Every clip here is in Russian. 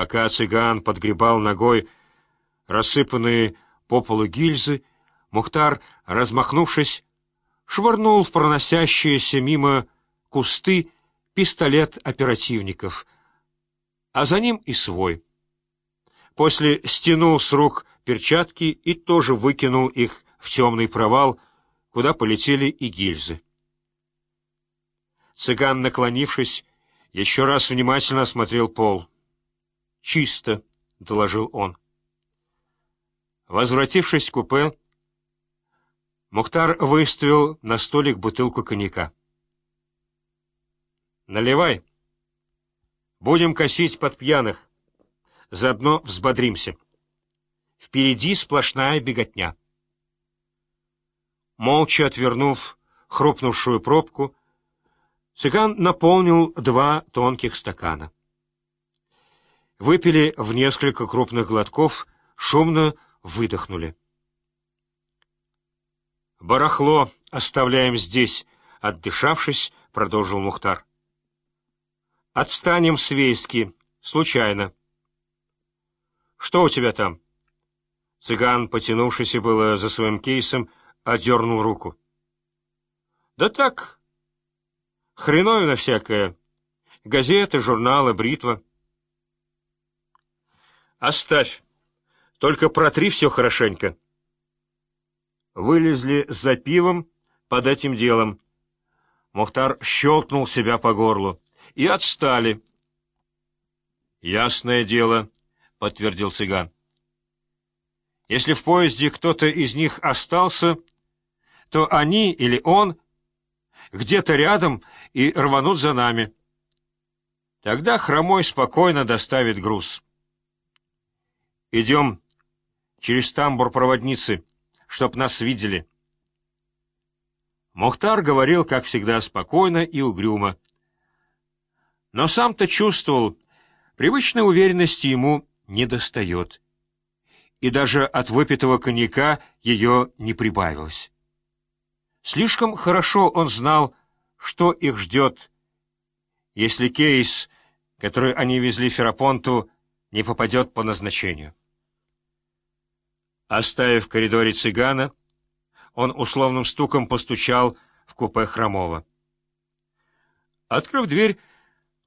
Пока цыган подгребал ногой рассыпанные по полу гильзы, Мухтар, размахнувшись, швырнул в проносящиеся мимо кусты пистолет оперативников, а за ним и свой. После стянул с рук перчатки и тоже выкинул их в темный провал, куда полетели и гильзы. Цыган, наклонившись, еще раз внимательно осмотрел пол. «Чисто», — доложил он. Возвратившись в купе, Мухтар выставил на столик бутылку коньяка. «Наливай. Будем косить под пьяных. Заодно взбодримся. Впереди сплошная беготня». Молча отвернув хрупнувшую пробку, цыган наполнил два тонких стакана. Выпили в несколько крупных глотков, шумно выдохнули. «Барахло оставляем здесь», — отдышавшись, продолжил Мухтар. «Отстанем с Вейски. Случайно». «Что у тебя там?» Цыган, потянувшийся было за своим кейсом, одернул руку. «Да так, хреновина всякая. Газеты, журналы, бритва». «Оставь. Только протри все хорошенько» вылезли за пивом под этим делом. Мухтар щелкнул себя по горлу. И отстали. «Ясное дело», — подтвердил цыган. «Если в поезде кто-то из них остался, то они или он где-то рядом и рванут за нами. Тогда Хромой спокойно доставит груз. Идем через тамбур проводницы» чтоб нас видели. Мухтар говорил, как всегда, спокойно и угрюмо. Но сам-то чувствовал, привычной уверенности ему не достает. И даже от выпитого коньяка ее не прибавилось. Слишком хорошо он знал, что их ждет, если кейс, который они везли Ферапонту, не попадет по назначению. Оставив в коридоре цыгана, он условным стуком постучал в купе Хромова. Открыв дверь,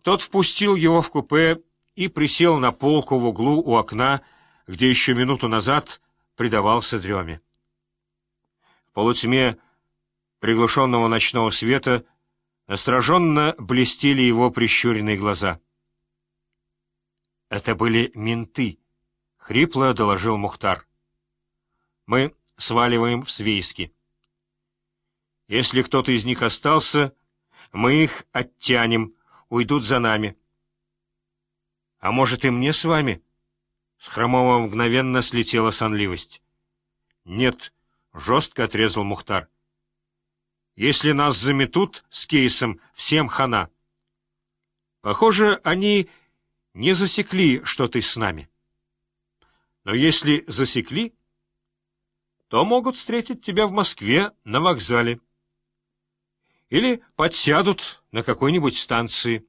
тот впустил его в купе и присел на полку в углу у окна, где еще минуту назад предавался дреме. В полутьме приглушенного ночного света настороженно блестели его прищуренные глаза. «Это были менты», — хрипло доложил Мухтар. Мы сваливаем в Свейски. Если кто-то из них остался, мы их оттянем, уйдут за нами. — А может, и мне с вами? С Хромова мгновенно слетела сонливость. — Нет, — жестко отрезал Мухтар. — Если нас заметут с кейсом, всем хана. Похоже, они не засекли, что ты с нами. Но если засекли то могут встретить тебя в Москве на вокзале. Или подсядут на какой-нибудь станции.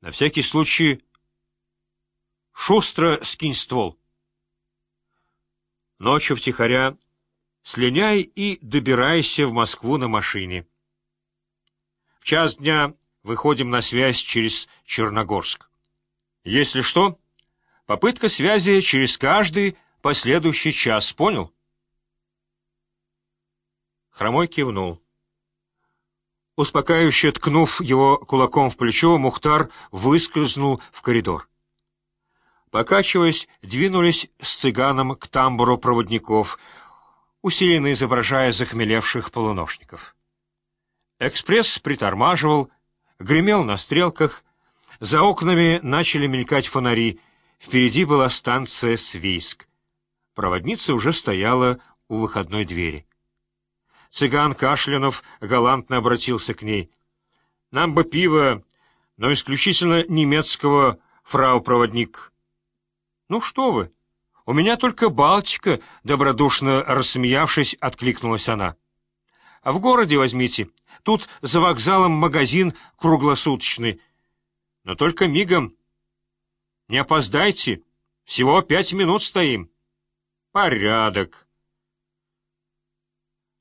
На всякий случай шустро скинь ствол. Ночью втихаря слиняй и добирайся в Москву на машине. В час дня выходим на связь через Черногорск. Если что, попытка связи через каждый последующий час, понял? Хромой кивнул. Успокаивающе ткнув его кулаком в плечо, Мухтар выскользнул в коридор. Покачиваясь, двинулись с цыганом к тамбуру проводников, усиленно изображая захмелевших полуношников. Экспресс притормаживал, гремел на стрелках, за окнами начали мелькать фонари, впереди была станция Свейск. Проводница уже стояла у выходной двери. Цыган Кашлянов галантно обратился к ней. — Нам бы пиво, но исключительно немецкого, фрау-проводник. — Ну что вы, у меня только Балтика, — добродушно рассмеявшись, откликнулась она. — А в городе возьмите, тут за вокзалом магазин круглосуточный, но только мигом. Не опоздайте. Всего пять минут стоим. Порядок.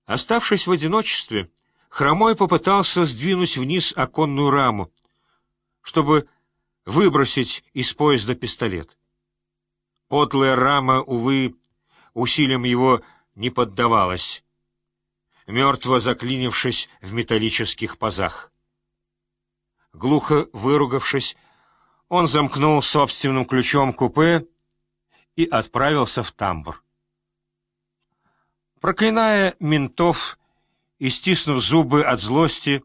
Оставшись в одиночестве, Хромой попытался сдвинуть вниз оконную раму, чтобы выбросить из поезда пистолет. Подлая рама, увы, усилием его не поддавалась, мертво заклинившись в металлических пазах. Глухо выругавшись, он замкнул собственным ключом купе и отправился в тамбур. Проклиная ментов и стиснув зубы от злости,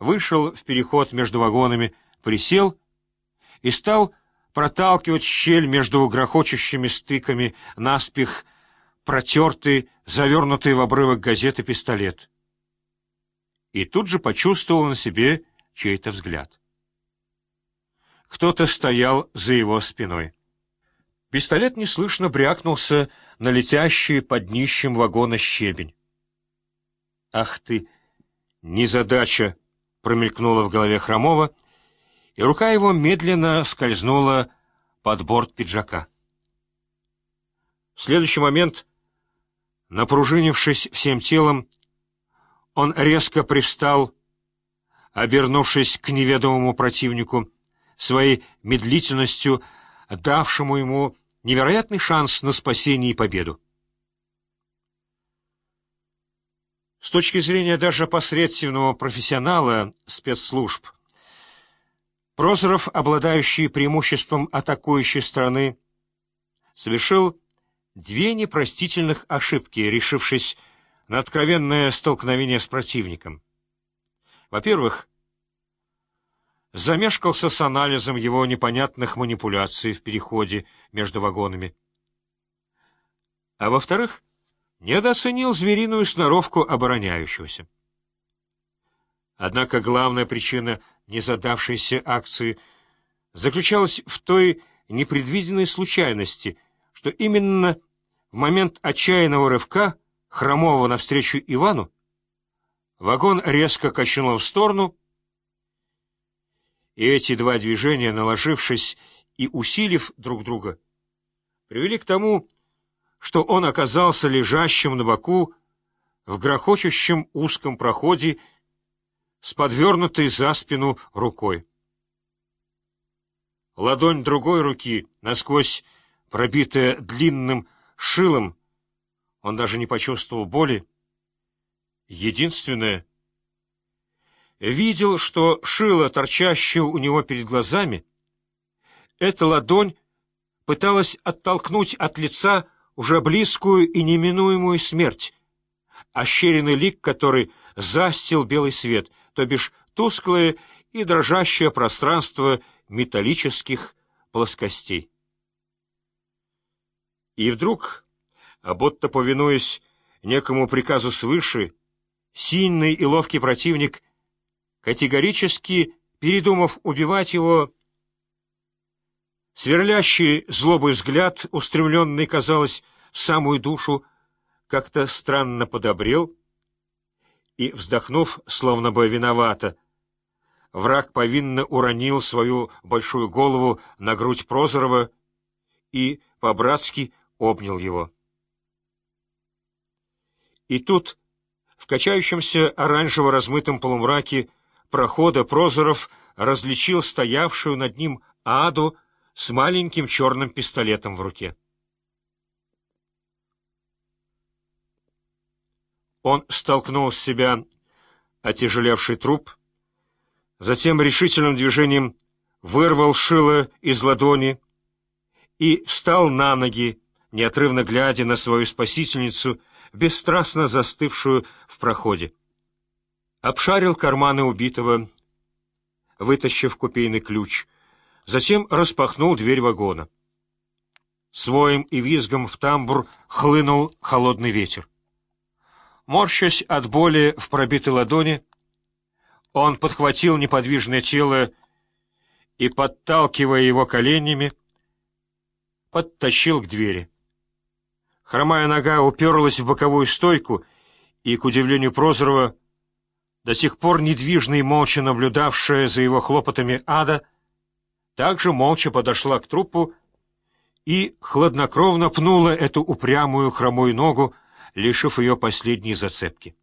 вышел в переход между вагонами, присел и стал проталкивать щель между грохочущими стыками наспех протертый, завернутый в обрывок газеты пистолет. И тут же почувствовал на себе чей-то взгляд. Кто-то стоял за его спиной. Пистолет неслышно брякнулся на летящий под днищем вагона щебень. «Ах ты! Незадача!» — промелькнула в голове Хромова, и рука его медленно скользнула под борт пиджака. В следующий момент, напружинившись всем телом, он резко пристал, обернувшись к неведомому противнику, своей медлительностью давшему ему невероятный шанс на спасение и победу. С точки зрения даже посредственного профессионала спецслужб, Прозоров, обладающий преимуществом атакующей стороны, совершил две непростительных ошибки, решившись на откровенное столкновение с противником. Во-первых, замешкался с анализом его непонятных манипуляций в переходе между вагонами. А во-вторых, недооценил звериную сноровку обороняющегося. Однако главная причина незадавшейся акции заключалась в той непредвиденной случайности, что именно в момент отчаянного рывка Хромова навстречу Ивану вагон резко качнуло в сторону, и эти два движения, наложившись и усилив друг друга, привели к тому, что он оказался лежащим на боку в грохочущем узком проходе с подвернутой за спину рукой. Ладонь другой руки, насквозь пробитая длинным шилом, он даже не почувствовал боли. Единственное, видел, что шило, торчащее у него перед глазами, эта ладонь пыталась оттолкнуть от лица уже близкую и неминуемую смерть, ощеренный лик который застил белый свет, то бишь тусклое и дрожащее пространство металлических плоскостей. И вдруг, а будто повинуясь некому приказу свыше, сильный и ловкий противник категорически передумав убивать его, сверлящий злобый взгляд, устремленный, казалось, в самую душу, как-то странно подобрел и, вздохнув, словно бы виновато, враг повинно уронил свою большую голову на грудь Прозорова и по-братски обнял его. И тут, в качающемся оранжево-размытом полумраке, прохода Прозоров различил стоявшую над ним Аду с маленьким черным пистолетом в руке. Он столкнул с себя отяжелевший труп, затем решительным движением вырвал шило из ладони и встал на ноги, неотрывно глядя на свою спасительницу, бесстрастно застывшую в проходе обшарил карманы убитого, вытащив купейный ключ, затем распахнул дверь вагона. Своим и визгом в тамбур хлынул холодный ветер. Морщась от боли в пробитой ладони, он подхватил неподвижное тело и, подталкивая его коленями, подтащил к двери. Хромая нога уперлась в боковую стойку, и, к удивлению Прозорова, до сих пор недвижно и молча наблюдавшая за его хлопотами ада, также молча подошла к трупу и хладнокровно пнула эту упрямую хромую ногу, лишив ее последней зацепки.